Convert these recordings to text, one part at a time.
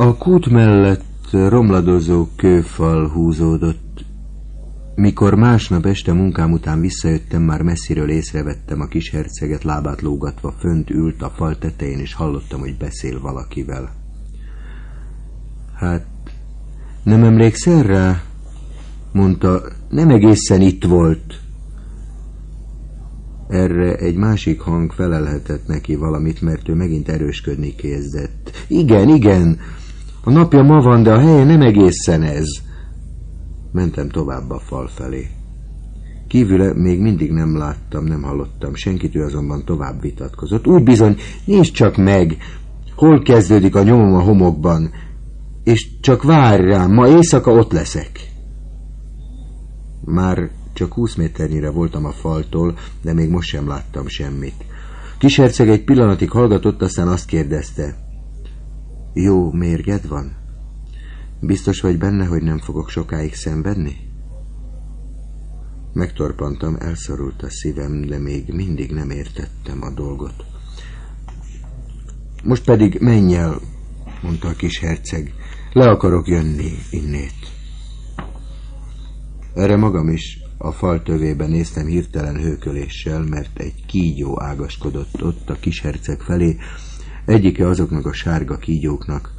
A kút mellett romladozó kőfal húzódott. Mikor másnap este munkám után visszajöttem, már messziről észrevettem a kis herceget lábát lógatva, fönt ült a fal tetején, és hallottam, hogy beszél valakivel. Hát, nem emlékszel rá? Mondta, nem egészen itt volt. Erre egy másik hang felelhetett neki valamit, mert ő megint erősködni kezdett. Igen, igen, a napja ma van, de a helye nem egészen ez. Mentem tovább a fal felé. Kívüle még mindig nem láttam, nem hallottam senkit, ő azonban tovább vitatkozott. Úgy bizony, nincs csak meg, hol kezdődik a nyomom a homokban, és csak várj rám, ma éjszaka ott leszek. Már csak húsz méternyire voltam a faltól, de még most sem láttam semmit. Kisherceg egy pillanatig hallgatott, aztán azt kérdezte. Jó mérged van? Biztos vagy benne, hogy nem fogok sokáig szenvedni? Megtorpantam, elszorult a szívem, de még mindig nem értettem a dolgot. Most pedig menj el, mondta a kis herceg. Le akarok jönni innét. Erre magam is a fal tövében néztem hirtelen hőköléssel, mert egy kígyó ágaskodott ott a kis herceg felé, egyike azoknak a sárga kígyóknak,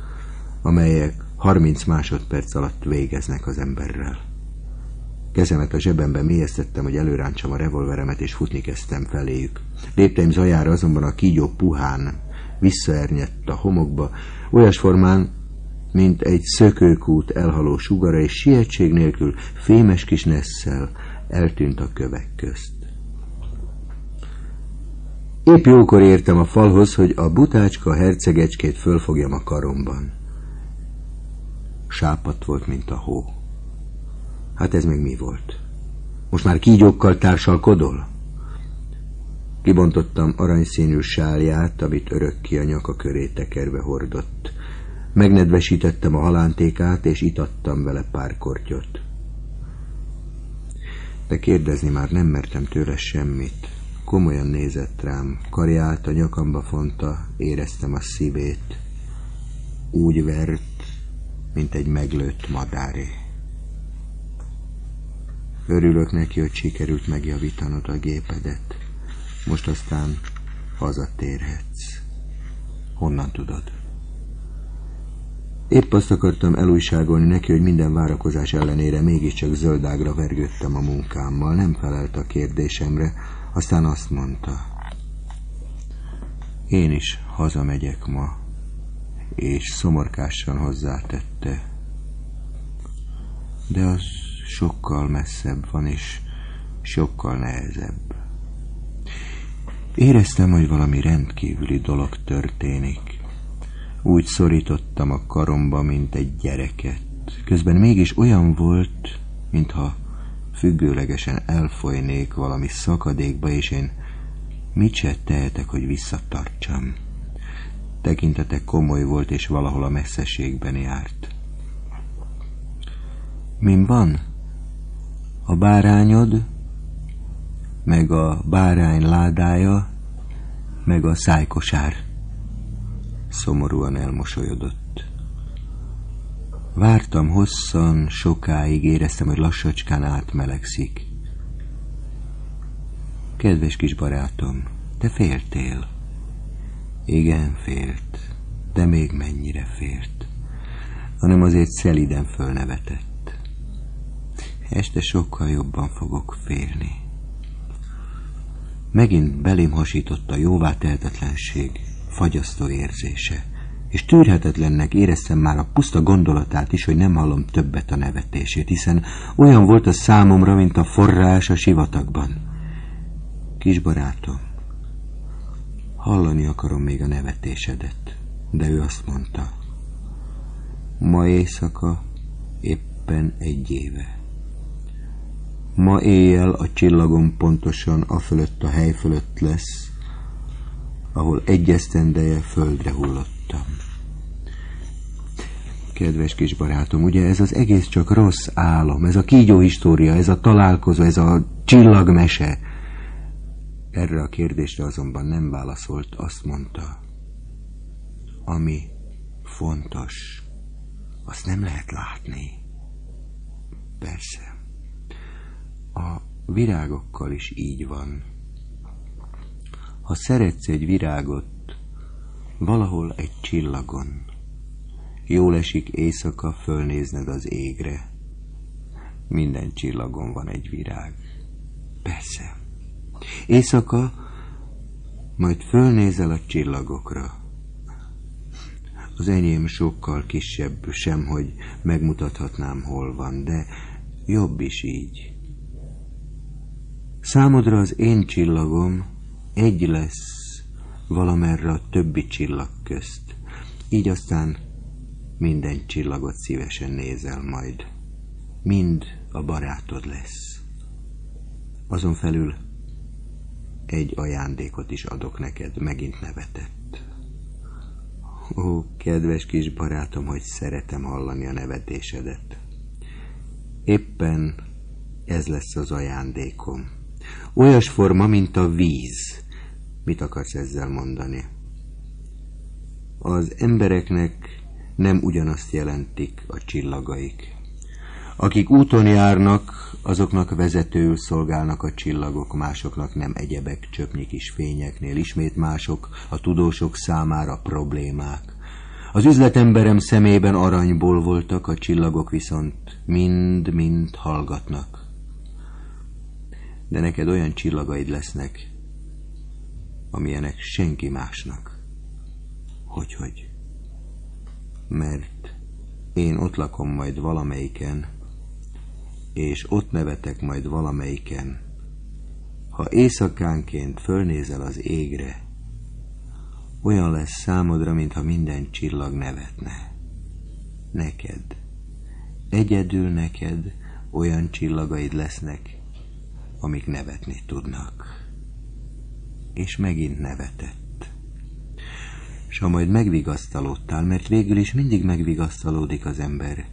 amelyek 30 másodperc alatt végeznek az emberrel. Kezemet a zsebembe mélyeztettem, hogy előráncsam a revolveremet, és futni kezdtem feléjük. Lépteim zajára azonban a kígyó puhán visszaernyett a homokba, olyas formán, mint egy szökőkút elhaló sugara, és sietség nélkül fémes kis nesszel eltűnt a kövek közt. Épp jókor értem a falhoz, hogy a butácska hercegecskét fölfogjam a karomban. Sápat volt, mint a hó. Hát ez még mi volt? Most már kígyókkal társalkodol? Kibontottam aranyszínű sálját, amit örökké a nyaka köré tekerve hordott. Megnedvesítettem a halántékát, és itattam vele pár kortyot. De kérdezni már nem mertem tőle semmit. Komolyan nézett rám, karját a nyakamba fonta, éreztem a szívét. Úgy vert, mint egy meglőtt madáré. Örülök neki, hogy sikerült megjavítanod a gépedet. Most aztán hazatérhetsz. Honnan tudod? Épp azt akartam elújságolni neki, hogy minden várakozás ellenére mégiscsak zöldágra vergődtem a munkámmal. Nem felelt a kérdésemre, aztán azt mondta. Én is hazamegyek ma, és szomorkásan hozzátette. De az sokkal messzebb van, és sokkal nehezebb. Éreztem, hogy valami rendkívüli dolog történik. Úgy szorítottam a karomba, mint egy gyereket. Közben mégis olyan volt, mintha függőlegesen elfolynék valami szakadékba, és én mit se tehetek, hogy visszatartsam. Tekintete komoly volt, és valahol a messzeségben járt. Min van? A bárányod, meg a bárány ládája, meg a szájkosár szomorúan elmosolyodott. Vártam hosszan, sokáig éreztem, hogy lassacskán átmelegszik. Kedves kis barátom, te féltél. Igen, félt, de még mennyire félt, hanem azért szeliden fölnevetett. Este sokkal jobban fogok félni. Megint belém hasított a jóvá tehetetlenség, fagyasztó érzése, és tűrhetetlennek éreztem már a puszta gondolatát is, hogy nem hallom többet a nevetését, hiszen olyan volt a számomra, mint a forrás a sivatagban. Kis barátom, hallani akarom még a nevetésedet, de ő azt mondta, ma éjszaka éppen egy éve. Ma éjjel a csillagom pontosan a fölött a hely fölött lesz, ahol egy földre hullottam. Kedves kis barátom, ugye ez az egész csak rossz álom, ez a kígyó história, ez a találkozó, ez a csillagmese. Erre a kérdésre azonban nem válaszolt, azt mondta, ami fontos, azt nem lehet látni. Persze. A virágokkal is így van. Ha szeretsz egy virágot, valahol egy csillagon, jól esik éjszaka fölnézned az égre. Minden csillagon van egy virág. Persze. Éjszaka majd fölnézel a csillagokra. Az enyém sokkal kisebb, sem, hogy megmutathatnám, hol van, de jobb is így. Számodra az én csillagom egy lesz valamerre a többi csillag közt. Így aztán minden csillagot szívesen nézel majd. Mind a barátod lesz. Azon felül egy ajándékot is adok neked, megint nevetett. Ó, kedves kis barátom, hogy szeretem hallani a nevetésedet. Éppen ez lesz az ajándékom. Olyas forma, mint a víz. Mit akarsz ezzel mondani? Az embereknek nem ugyanazt jelentik a csillagaik. Akik úton járnak, azoknak vezetőül szolgálnak a csillagok, másoknak nem egyebek, csöpnyi kis fényeknél, ismét mások, a tudósok számára problémák. Az üzletemberem szemében aranyból voltak, a csillagok viszont mind-mind hallgatnak. De neked olyan csillagaid lesznek, amilyenek senki másnak. Hogy-hogy? Mert én ott lakom majd valamelyiken, és ott nevetek majd valamelyiken. Ha éjszakánként fölnézel az égre, olyan lesz számodra, mintha minden csillag nevetne. Neked, egyedül neked olyan csillagaid lesznek, amik nevetni tudnak. És megint nevetett. S ha majd megvigasztalódtál, mert végül is mindig megvigasztalódik az ember,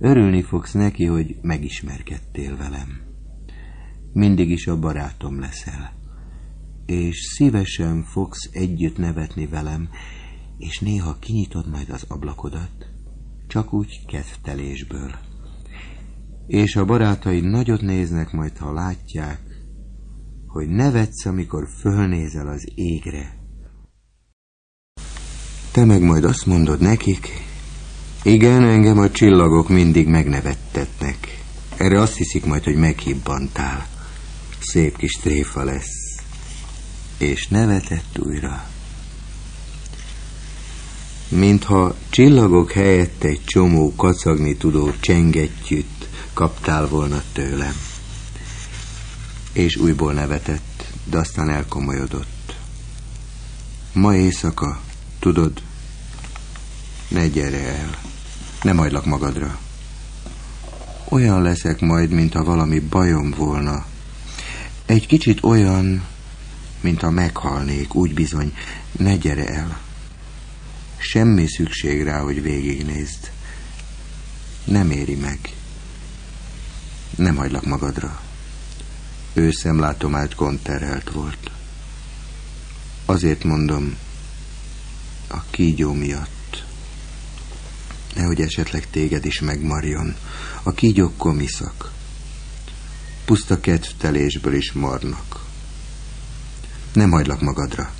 Örülni fogsz neki, hogy megismerkedtél velem. Mindig is a barátom leszel. És szívesen fogsz együtt nevetni velem, és néha kinyitod majd az ablakodat, csak úgy kedvtelésből. És a barátaid nagyot néznek majd, ha látják, hogy nevetsz, amikor fölnézel az égre. Te meg majd azt mondod nekik, igen, engem a csillagok mindig megnevettetnek. Erre azt hiszik majd, hogy meghibbantál. Szép kis tréfa lesz. És nevetett újra. Mintha csillagok helyett egy csomó kacagni tudó csengettyűt kaptál volna tőlem. És újból nevetett, de aztán elkomolyodott. Ma éjszaka, tudod, ne gyere el. Nem hagylak magadra. Olyan leszek majd, mintha valami bajom volna. Egy kicsit olyan, mintha meghalnék, úgy bizony, ne gyere el. Semmi szükség rá, hogy végignézd. Nem éri meg. Nem hagylak magadra. Ő szemlátomált konterelt volt. Azért mondom, a kígyó miatt nehogy esetleg téged is megmarjon. A kígyók komiszak. Puszta kedvtelésből is marnak. Nem hagylak magadra,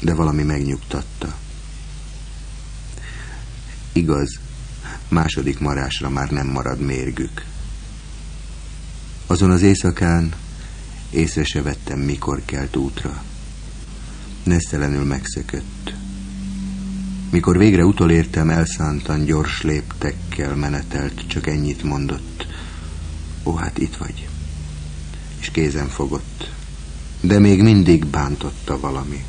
de valami megnyugtatta. Igaz, második marásra már nem marad mérgük. Azon az éjszakán észre se vettem, mikor kelt útra. Nesztelenül megszökött. Mikor végre utolértem, elszántan gyors léptekkel menetelt, csak ennyit mondott. Ó, hát itt vagy. És kézen fogott. De még mindig bántotta valami.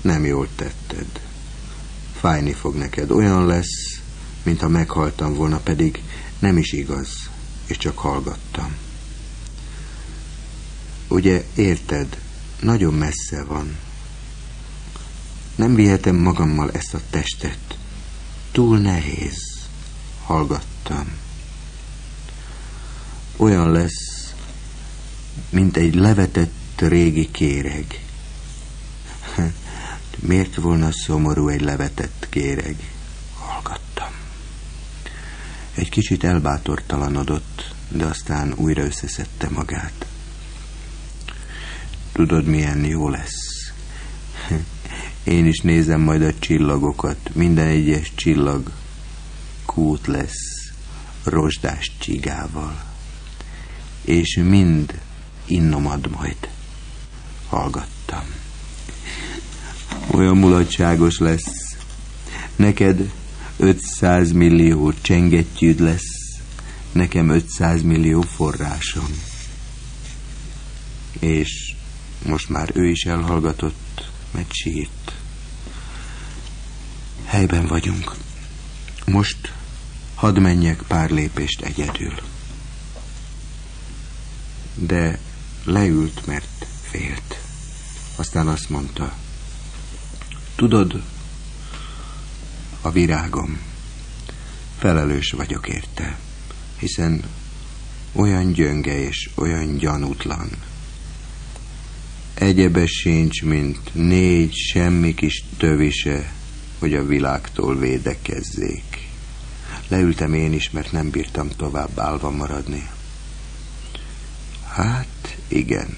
Nem jól tetted. Fájni fog neked. Olyan lesz, mintha meghaltam volna, pedig nem is igaz, és csak hallgattam. Ugye érted, nagyon messze van, nem vihetem magammal ezt a testet. Túl nehéz. Hallgattam. Olyan lesz, mint egy levetett régi kéreg. Miért volna szomorú egy levetett kéreg? Egy kicsit elbátortalanodott, de aztán újra összeszedte magát. Tudod, milyen jó lesz? Én is nézem majd a csillagokat. Minden egyes csillag kút lesz rozsdás csigával. És mind innomad majd. Hallgattam. Olyan mulatságos lesz. Neked 500 millió csengettyűd lesz, nekem 500 millió forrásom. És most már ő is elhallgatott, mert sírt. Helyben vagyunk. Most hadd menjek pár lépést egyedül. De leült, mert félt. Aztán azt mondta, tudod, a virágom, felelős vagyok érte, hiszen olyan gyönge és olyan gyanútlan, egyebe sincs, mint négy semmi kis tövise, hogy a világtól védekezzék. Leültem én is, mert nem bírtam tovább állva maradni. Hát, igen,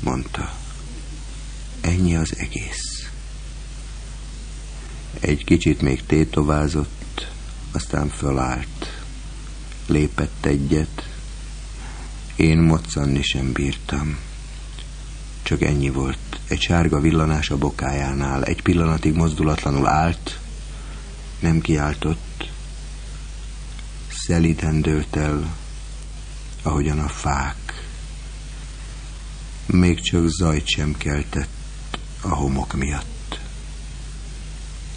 mondta. Ennyi az egész. Egy kicsit még tétovázott, aztán fölállt. Lépett egyet. Én moccanni sem bírtam. Csak ennyi volt. Egy sárga villanás a bokájánál. Egy pillanatig mozdulatlanul állt. Nem kiáltott. Szelíten dőlt el, ahogyan a fák. Még csak zajt sem keltett a homok miatt.